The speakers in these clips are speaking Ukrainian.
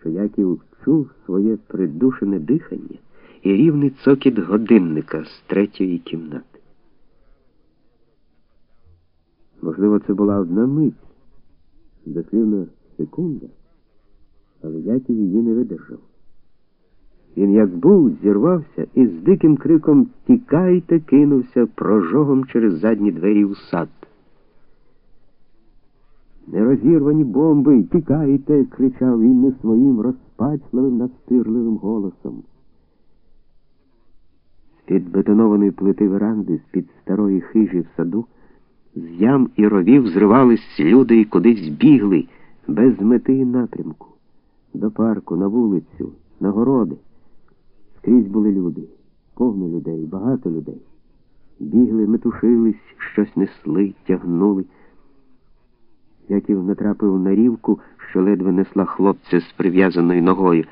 що Яків чув своє придушене дихання і рівний цокіт годинника з третьої кімнати. Можливо, це була одна мить, дослівно секунда, але Яків її не видержав. Він, як був, зірвався і з диким криком Тікайте кинувся прожогом через задні двері у сад. Нерозірвані бомби, тікайте, кричав він не своїм розпачливим, настирливим голосом. З-під бетонованої плити веранди, з-під старої хижі в саду, з ям і ровів зривались люди і кудись бігли, без мети і напрямку, до парку, на вулицю, на городи. Скрізь були люди, повно людей, багато людей. Бігли, метушились, щось несли, тягнули. Яків натрапив на рівку, що ледве несла хлопця з прив'язаною ногою.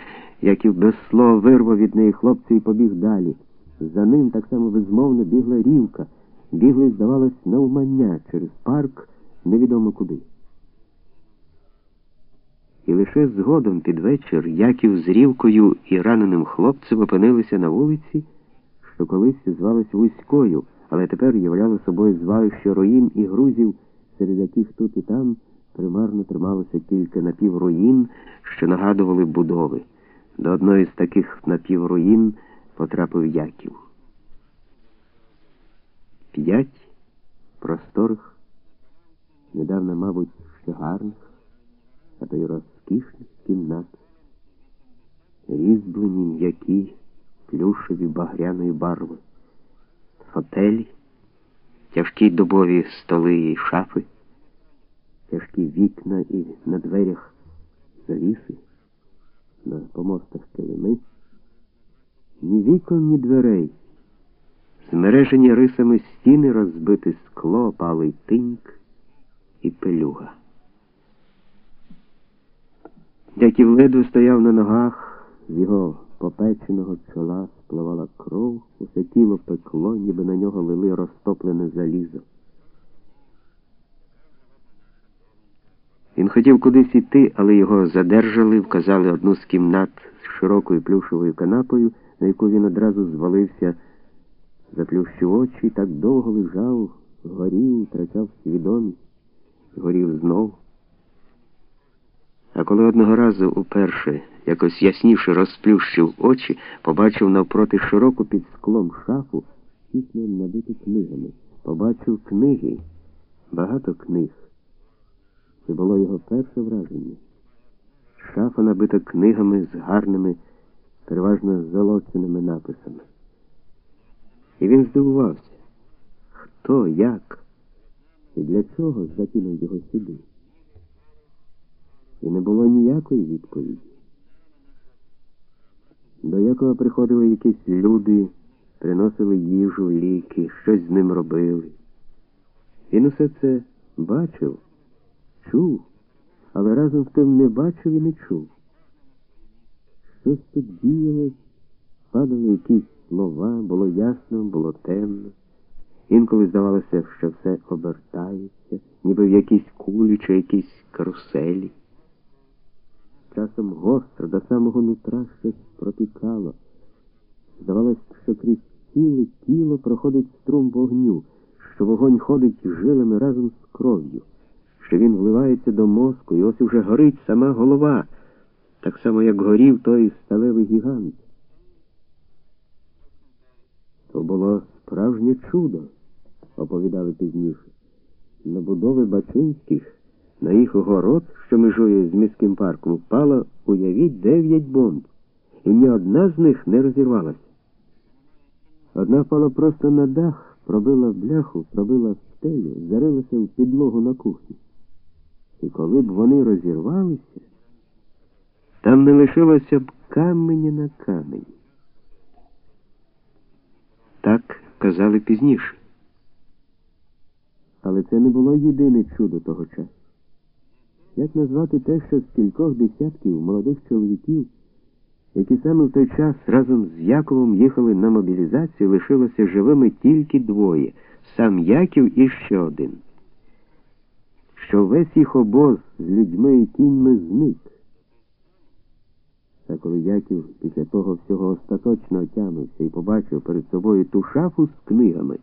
Яків без слова вирвав від неї хлопця і побіг далі. За ним так само безмовно бігла рівка. Бігли, здавалось, навмання через парк невідомо куди. І лише згодом під вечір Яків з рівкою і раненим хлопцем опинилися на вулиці, що колись звалась вузькою, але тепер являло собою звалище руїн і грузів, серед яких тут і там примарно трималося кілька напівруїн, що нагадували будови. До одної з таких напівруїн потрапив Яків. П'ять просторих, недавно, мабуть, ще гарних, а то й розкішних кімнат, різьблені м'які, плюшеві багряної барви, фотелі, тяжкі дубові столи і шафи тяжкі вікна і на дверях завіси, на помостах килими, ні вікон, ні дверей. Змережені рисами стіни розбите скло, палий тиньк і пелюга. Яків ледве стояв на ногах, з його попеченого чола спливала кров, усе тіло пекло, ніби на нього лили розтоплене залізо. Він хотів кудись іти, але його задержали, вказали одну з кімнат з широкою плюшовою канапою, на яку він одразу звалився, заплющив очі так довго лежав, горів, втрачав свідомість, горів знов. Коли одного разу уперше якось ясніше розплющив очі, побачив навпроти широку під склом шафу, тісно набиту книгами. Побачив книги, багато книг. Це було його перше враження. Шафа набита книгами з гарними, переважно золоченими написами. І він здивувався, хто, як і для чого закинув його сюди. Не було ніякої відповіді. До якого приходили якісь люди, приносили їжу, ліки, щось з ним робили. Він усе це бачив чув, але разом з тим не бачив і не чув. Щось тут діялось, падали якісь слова, було ясно, було темно. Інколи здавалося, що все обертається, ніби в якійсь кулі чи якійсь каруселі. Часом гостро до самого нутра щось протікало. Здавалось, що крізь ціле тіло проходить струм вогню, що вогонь ходить жилами разом з кров'ю що він вливається до мозку, і ось уже горить сама голова, так само, як горів той сталевий гігант. То було справжнє чудо, оповідали пізніше. На будови Бачинських, на їх город, що межує з міським парком, впало, уявіть, дев'ять бомб, і ні одна з них не розірвалася. Одна впала просто на дах, пробила бляху, пробила стелю, зарилася в підлогу на кухні. І коли б вони розірвалися, там не лишилося б каменя на камені. Так казали пізніше. Але це не було єдине чудо того часу. Як назвати те, що з кількох десятків молодих чоловіків, які саме в той час разом з Яковом їхали на мобілізацію, лишилося живими тільки двоє сам Яків і ще один що весь їх обоз з людьми і кіньми зник. Та коли Яків після того всього остаточно отямився і побачив перед собою ту шафу з книгами,